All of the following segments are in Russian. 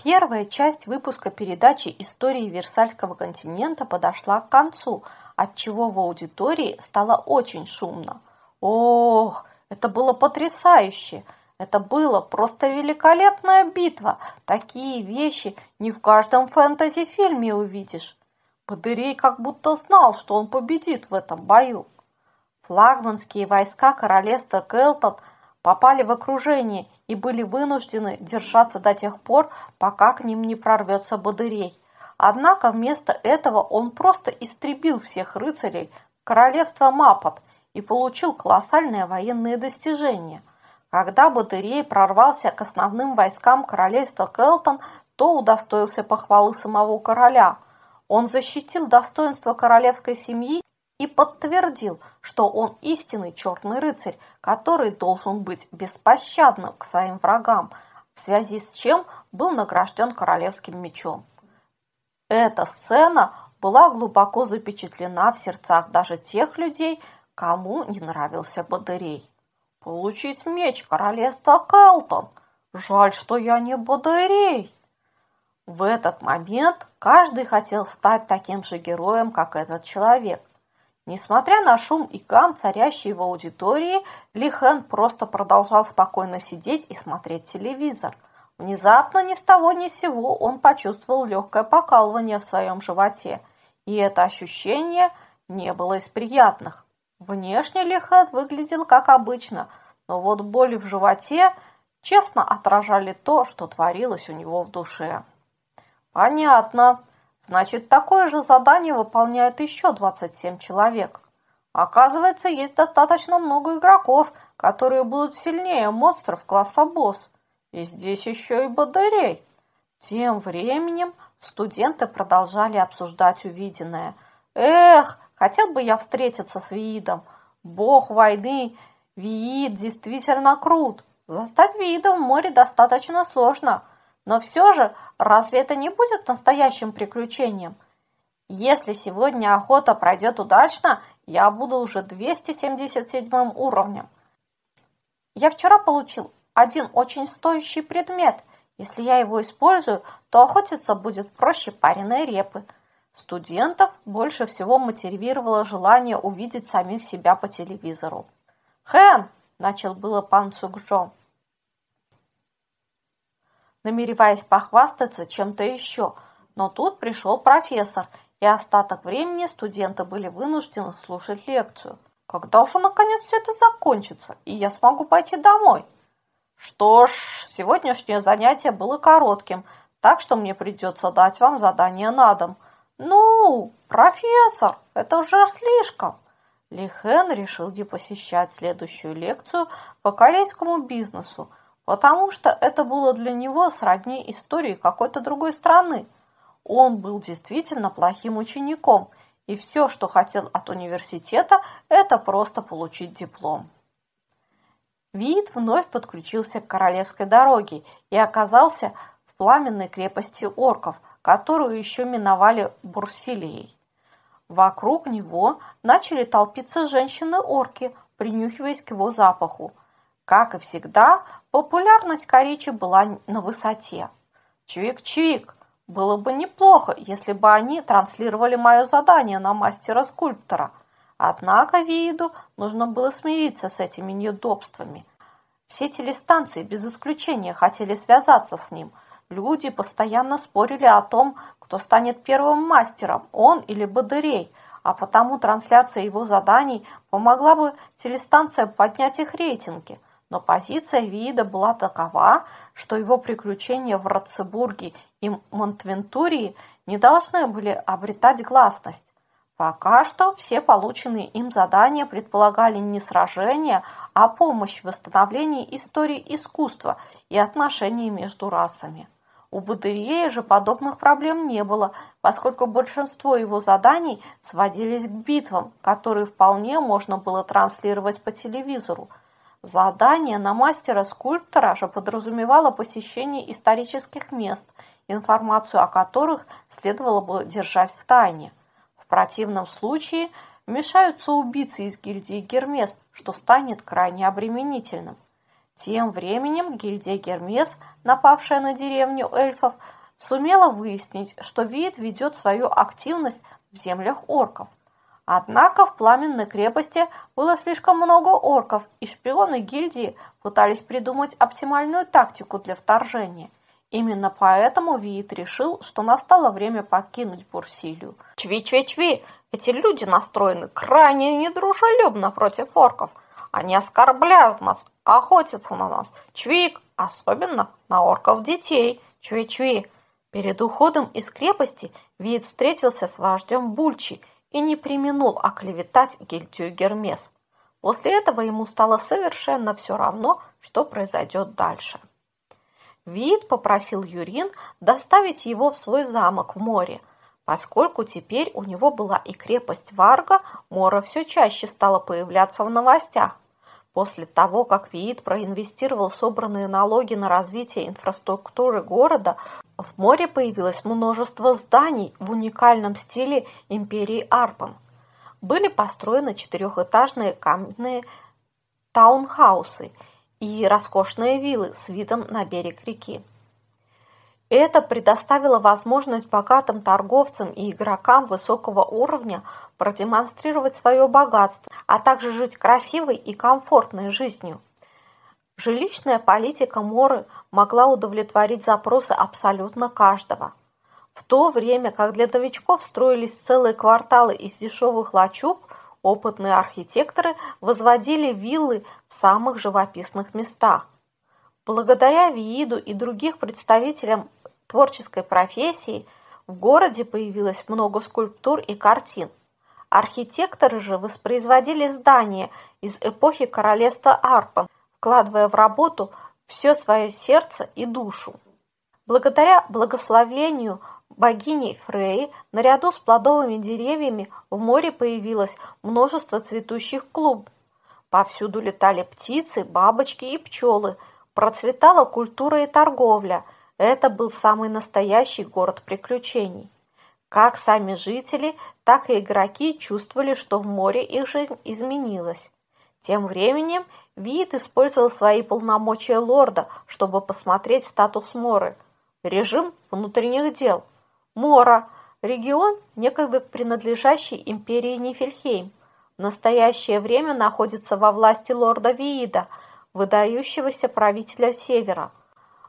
Первая часть выпуска передачи «Истории Версальского континента» подошла к концу, отчего в аудитории стало очень шумно. Ох, это было потрясающе! Это было просто великолепная битва. Такие вещи не в каждом фэнтези-фильме увидишь. Подырей как будто знал, что он победит в этом бою. Флагманские войска королевства Келтон попали в окружение и были вынуждены держаться до тех пор, пока к ним не прорвется Бодырей. Однако вместо этого он просто истребил всех рыцарей королевства Мапот и получил колоссальные военные достижения. Когда Бодырей прорвался к основным войскам королевства Келтон, то удостоился похвалы самого короля. Он защитил достоинство королевской семьи и подтвердил, что он истинный черный рыцарь, который должен быть беспощадным к своим врагам, в связи с чем был награжден королевским мечом. Эта сцена была глубоко запечатлена в сердцах даже тех людей, кому не нравился Бодырей. Получить меч королевства Келтон. Жаль, что я не Бодырей. В этот момент каждый хотел стать таким же героем, как этот человек. Несмотря на шум и гам, царящий в аудитории, Ли Хэн просто продолжал спокойно сидеть и смотреть телевизор. Внезапно ни с того ни сего он почувствовал легкое покалывание в своем животе, и это ощущение не было из приятных. Внешне Ли Хэн выглядел как обычно, но вот боли в животе честно отражали то, что творилось у него в душе. «Понятно», Значит, такое же задание выполняет еще 27 человек. Оказывается, есть достаточно много игроков, которые будут сильнее монстров класса босс. И здесь еще и батарей. Тем временем студенты продолжали обсуждать увиденное. Эх, хотел бы я встретиться с Виидом. Бог войны, Виид действительно крут. Застать Виида в море достаточно сложно – но все же, разве это не будет настоящим приключением? Если сегодня охота пройдет удачно, я буду уже 277 уровнем. Я вчера получил один очень стоящий предмет. Если я его использую, то охотиться будет проще пареной репы. Студентов больше всего мотивировало желание увидеть самих себя по телевизору. «Хэн!» – начал было пан Цукжо намереваясь похвастаться чем-то еще. Но тут пришел профессор, и остаток времени студенты были вынуждены слушать лекцию. Когда уже наконец все это закончится, и я смогу пойти домой? Что ж, сегодняшнее занятие было коротким, так что мне придется дать вам задание на дом. Ну, профессор, это уже слишком. Ли Хэн решил не посещать следующую лекцию по корейскому бизнесу, потому что это было для него сродни истории какой-то другой страны. Он был действительно плохим учеником, и все, что хотел от университета, это просто получить диплом. Вид вновь подключился к королевской дороге и оказался в пламенной крепости орков, которую еще миновали Бурсилией. Вокруг него начали толпиться женщины-орки, принюхиваясь к его запаху. Как и всегда, популярность Коричи была на высоте. Чвик-чвик, было бы неплохо, если бы они транслировали мое задание на мастера-скульптора. Однако виду нужно было смириться с этими неудобствами. Все телестанции без исключения хотели связаться с ним. Люди постоянно спорили о том, кто станет первым мастером, он или Бадырей, а потому трансляция его заданий помогла бы телестанциям поднять их рейтинги – но позиция Вида была такова, что его приключения в Ратцебурге и Монтвентурии не должны были обретать гласность. Пока что все полученные им задания предполагали не сражение, а помощь в восстановлении истории искусства и отношений между расами. У Бадырьея же подобных проблем не было, поскольку большинство его заданий сводились к битвам, которые вполне можно было транслировать по телевизору – Задание на мастера-скульптора же подразумевало посещение исторических мест, информацию о которых следовало бы держать в тайне. В противном случае вмешаются убийцы из гильдии Гермес, что станет крайне обременительным. Тем временем гильдия Гермес, напавшая на деревню эльфов, сумела выяснить, что Виит ведет свою активность в землях орков. Однако в пламенной крепости было слишком много орков, и шпионы гильдии пытались придумать оптимальную тактику для вторжения. Именно поэтому Виит решил, что настало время покинуть Бурсилию. Чви-чви-чви! Эти люди настроены крайне недружелюбно против орков. Они оскорбляют нас, охотятся на нас. Чвик, особенно на орков детей. Чви-чви! Перед уходом из крепости Виит встретился с вождем Бульчи и не применул оклеветать гильдию Гермес. После этого ему стало совершенно все равно, что произойдет дальше. Вид попросил Юрин доставить его в свой замок в море. Поскольку теперь у него была и крепость Варга, Мора все чаще стала появляться в новостях. После того, как Виит проинвестировал собранные налоги на развитие инфраструктуры города, в море появилось множество зданий в уникальном стиле империи Арпан. Были построены четырехэтажные каменные таунхаусы и роскошные виллы с видом на берег реки. Это предоставило возможность богатым торговцам и игрокам высокого уровня продемонстрировать свое богатство, а также жить красивой и комфортной жизнью. Жилищная политика Моры могла удовлетворить запросы абсолютно каждого. В то время как для новичков строились целые кварталы из дешевых лачуг, опытные архитекторы возводили виллы в самых живописных местах. Благодаря Вииду и других представителям творческой профессии в городе появилось много скульптур и картин. Архитекторы же воспроизводили здания из эпохи королевства Арпан, вкладывая в работу все свое сердце и душу. Благодаря благословению богини Фреи наряду с плодовыми деревьями в море появилось множество цветущих клуб. Повсюду летали птицы, бабочки и пчелы. Процветала культура и торговля. Это был самый настоящий город приключений. Как сами жители, так и игроки чувствовали, что в море их жизнь изменилась. Тем временем Вид использовал свои полномочия лорда, чтобы посмотреть статус Моры. Режим внутренних дел. Мора – регион, некогда принадлежащий империи Нифельхейм. В настоящее время находится во власти лорда Виида, выдающегося правителя Севера.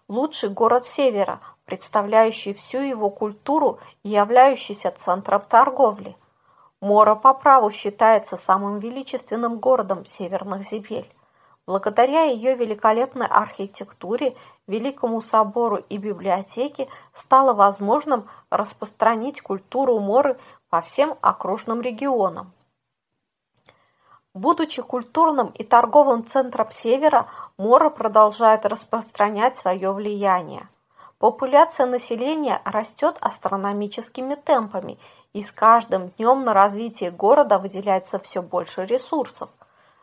Лучший город Севера, представляющий всю его культуру и являющийся центром торговли. Мора по праву считается самым величественным городом северных земель. Благодаря ее великолепной архитектуре, Великому собору и библиотеке стало возможным распространить культуру Моры по всем окружным регионам. Будучи культурным и торговым центром Севера, Мора продолжает распространять свое влияние. Популяция населения растет астрономическими темпами, и с каждым днем на развитие города выделяется все больше ресурсов.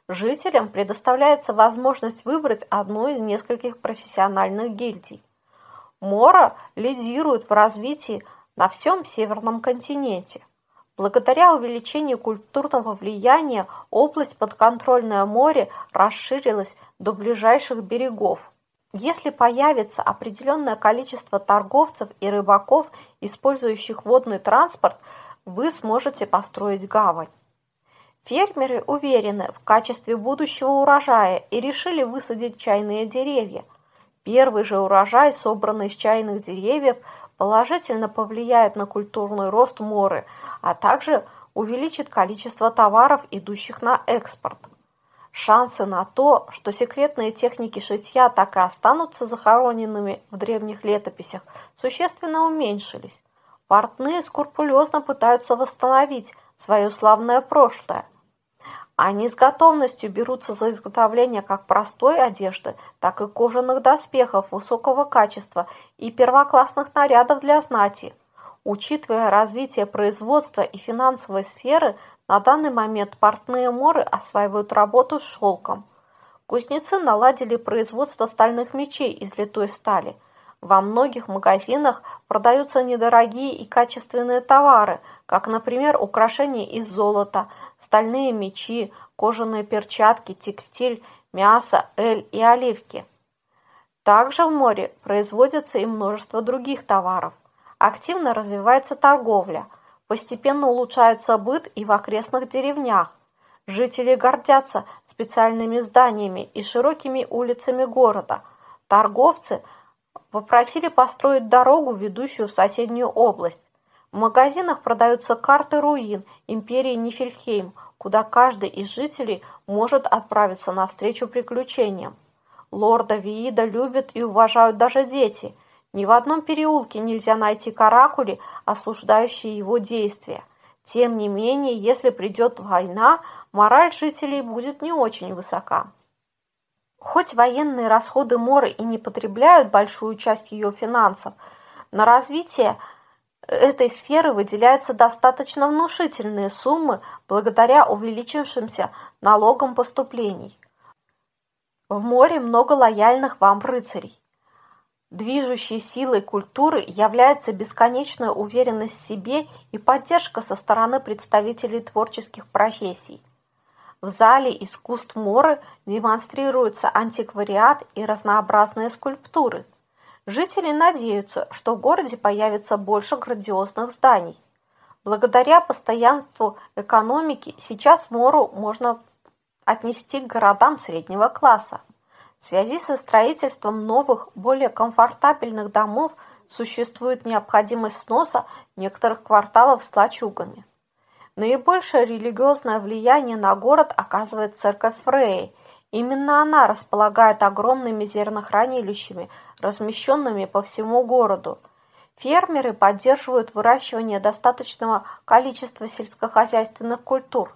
Жителям предоставляется возможность выбрать одну из нескольких профессиональных гильдий. Мора лидирует в развитии на всем северном континенте. Благодаря увеличению культурного влияния область подконтрольное море расширилась до ближайших берегов. Если появится определенное количество торговцев и рыбаков, использующих водный транспорт, вы сможете построить гавань. Фермеры уверены в качестве будущего урожая и решили высадить чайные деревья. Первый же урожай, собранный из чайных деревьев, положительно повлияет на культурный рост моры, а также увеличит количество товаров, идущих на экспорт. Шансы на то, что секретные техники шитья так и останутся захороненными в древних летописях, существенно уменьшились. Портные скрупулезно пытаются восстановить свое славное прошлое – они с готовностью берутся за изготовление как простой одежды, так и кожаных доспехов высокого качества и первоклассных нарядов для знати. Учитывая развитие производства и финансовой сферы, на данный момент портные моры осваивают работу с шелком. Кузнецы наладили производство стальных мечей из литой стали. Во многих магазинах продаются недорогие и качественные товары, как, например, украшения из золота – стальные мечи, кожаные перчатки, текстиль, мясо, эль и оливки. Также в море производится и множество других товаров. Активно развивается торговля, постепенно улучшается быт и в окрестных деревнях. Жители гордятся специальными зданиями и широкими улицами города. Торговцы попросили построить дорогу, ведущую в соседнюю область. В магазинах продаются карты руин империи Нифельхейм, куда каждый из жителей может отправиться навстречу приключениям. Лорда Виида любят и уважают даже дети. Ни в одном переулке нельзя найти каракули, осуждающие его действия. Тем не менее, если придет война, мораль жителей будет не очень высока. Хоть военные расходы Моры и не потребляют большую часть ее финансов, на развитие этой сферы выделяются достаточно внушительные суммы благодаря увеличившимся налогам поступлений. В море много лояльных вам рыцарей. Движущей силой культуры является бесконечная уверенность в себе и поддержка со стороны представителей творческих профессий. В зале искусств Моры демонстрируются антиквариат и разнообразные скульптуры. Жители надеются, что в городе появится больше грандиозных зданий. Благодаря постоянству экономики сейчас Мору можно отнести к городам среднего класса. В связи со строительством новых, более комфортабельных домов существует необходимость сноса некоторых кварталов с лачугами. Наибольшее религиозное влияние на город оказывает церковь Фреи. Именно она располагает огромными зернохранилищами, размещенными по всему городу. Фермеры поддерживают выращивание достаточного количества сельскохозяйственных культур.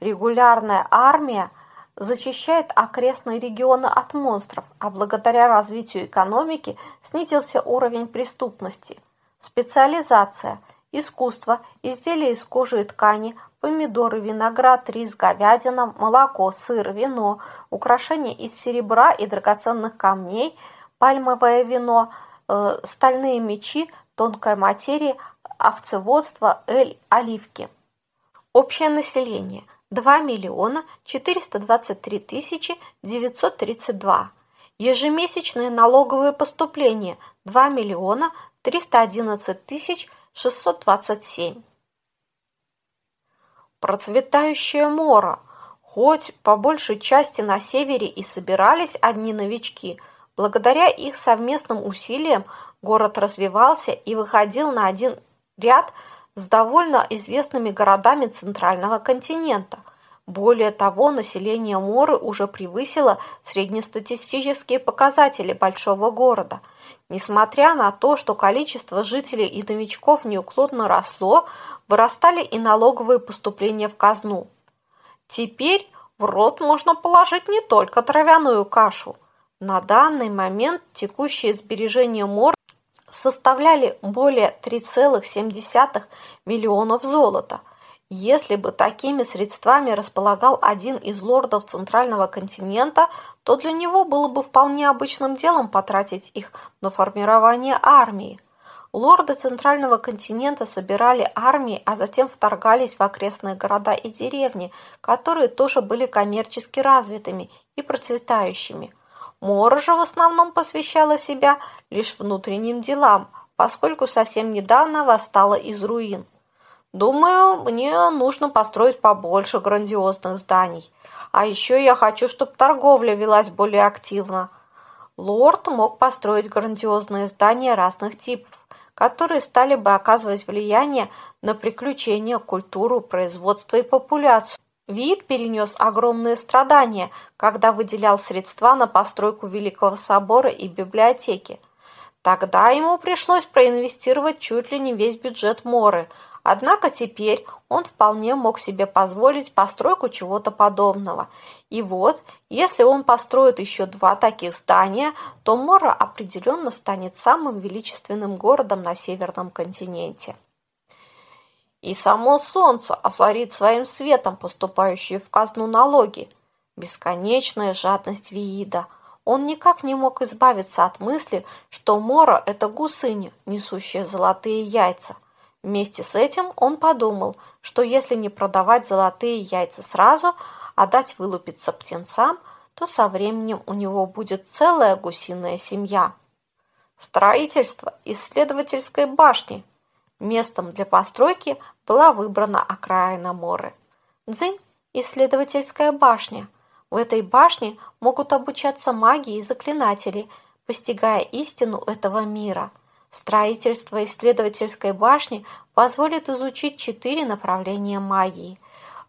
Регулярная армия – зачищает окрестные регионы от монстров, а благодаря развитию экономики снизился уровень преступности. Специализация, искусство, изделия из кожи и ткани, помидоры, виноград, рис, говядина, молоко, сыр, вино, украшения из серебра и драгоценных камней, пальмовое вино, э, стальные мечи, тонкая материя, овцеводство, эль, оливки. Общее население – два миллиона четыреста двадцать три тысячи девятьсот тридцать два. Ежемесячные налоговые поступления два миллиона триста одиннадцать тысяч шестьсот двадцать семь. Процветающая мора. Хоть по большей части на севере и собирались одни новички, благодаря их совместным усилиям город развивался и выходил на один ряд с довольно известными городами центрального континента. Более того, население Моры уже превысило среднестатистические показатели большого города. Несмотря на то, что количество жителей и новичков неуклонно росло, вырастали и налоговые поступления в казну. Теперь в рот можно положить не только травяную кашу. На данный момент текущие сбережения Моры составляли более 3,7 миллионов золота. Если бы такими средствами располагал один из лордов Центрального континента, то для него было бы вполне обычным делом потратить их на формирование армии. Лорды Центрального континента собирали армии, а затем вторгались в окрестные города и деревни, которые тоже были коммерчески развитыми и процветающими – Мора же в основном посвящала себя лишь внутренним делам, поскольку совсем недавно восстала из руин. Думаю, мне нужно построить побольше грандиозных зданий. А еще я хочу, чтобы торговля велась более активно. Лорд мог построить грандиозные здания разных типов, которые стали бы оказывать влияние на приключения, культуру, производство и популяцию. Вид перенес огромные страдания, когда выделял средства на постройку Великого собора и библиотеки. Тогда ему пришлось проинвестировать чуть ли не весь бюджет Моры, однако теперь он вполне мог себе позволить постройку чего-то подобного. И вот, если он построит еще два таких здания, то Мора определенно станет самым величественным городом на Северном континенте. И само солнце озарит своим светом поступающие в казну налоги. Бесконечная жадность Виида. Он никак не мог избавиться от мысли, что Мора – это гусыня, несущая золотые яйца. Вместе с этим он подумал, что если не продавать золотые яйца сразу, а дать вылупиться птенцам, то со временем у него будет целая гусиная семья. Строительство исследовательской башни. Местом для постройки была выбрана окраина Моры. Дзынь – исследовательская башня. В этой башне могут обучаться маги и заклинатели, постигая истину этого мира. Строительство исследовательской башни позволит изучить четыре направления магии.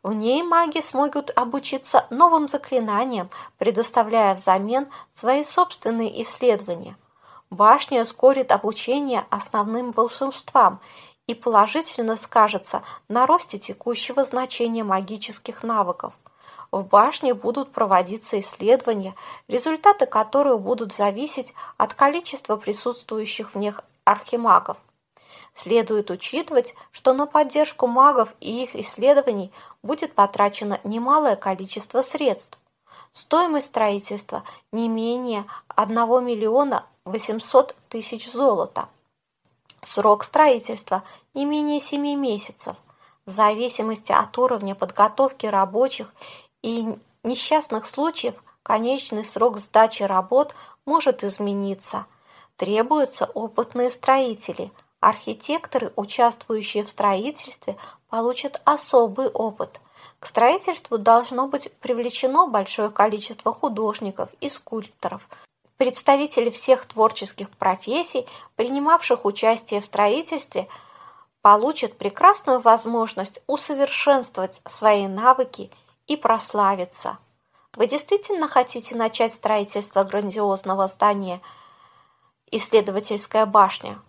В ней маги смогут обучиться новым заклинаниям, предоставляя взамен свои собственные исследования. Башня ускорит обучение основным волшебствам и положительно скажется на росте текущего значения магических навыков. В башне будут проводиться исследования, результаты которых будут зависеть от количества присутствующих в них архимагов. Следует учитывать, что на поддержку магов и их исследований будет потрачено немалое количество средств. Стоимость строительства не менее 1 миллиона 800 тысяч золота. Срок строительства не менее 7 месяцев. В зависимости от уровня подготовки рабочих и несчастных случаев конечный срок сдачи работ может измениться. Требуются опытные строители. Архитекторы, участвующие в строительстве, получат особый опыт. К строительству должно быть привлечено большое количество художников и скульпторов – Представители всех творческих профессий, принимавших участие в строительстве, получат прекрасную возможность усовершенствовать свои навыки и прославиться. Вы действительно хотите начать строительство грандиозного здания «Исследовательская башня»?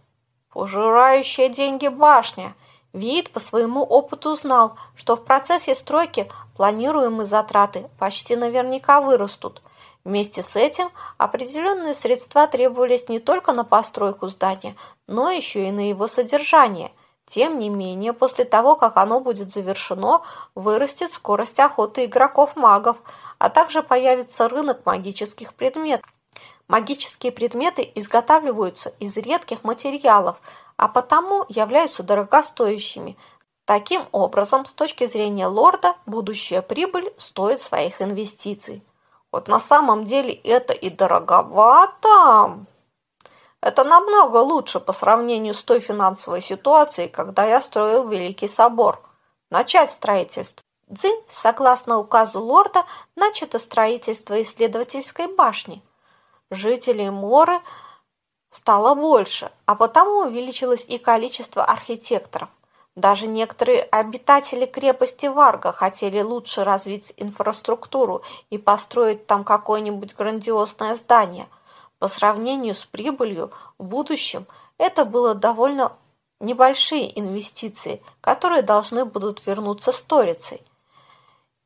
Пожирающая деньги башня. Вид по своему опыту знал, что в процессе стройки планируемые затраты почти наверняка вырастут – Вместе с этим определенные средства требовались не только на постройку здания, но еще и на его содержание. Тем не менее, после того, как оно будет завершено, вырастет скорость охоты игроков-магов, а также появится рынок магических предметов. Магические предметы изготавливаются из редких материалов, а потому являются дорогостоящими. Таким образом, с точки зрения лорда, будущая прибыль стоит своих инвестиций. Вот на самом деле это и дороговато. Это намного лучше по сравнению с той финансовой ситуацией, когда я строил Великий собор. Начать строительство. Дзинь, согласно указу лорда, начато строительство исследовательской башни. Жителей Моры стало больше, а потому увеличилось и количество архитекторов. Даже некоторые обитатели крепости Варга хотели лучше развить инфраструктуру и построить там какое-нибудь грандиозное здание. По сравнению с прибылью в будущем это было довольно небольшие инвестиции, которые должны будут вернуться сторицей.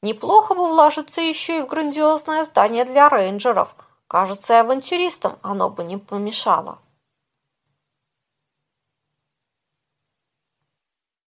Неплохо бы вложиться еще и в грандиозное здание для рейнджеров. Кажется, авантюристам оно бы не помешало.